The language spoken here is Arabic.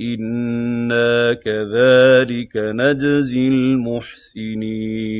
إِنَّا كَذَٰلِكَ نَجْزِي الْمُحْسِنِينَ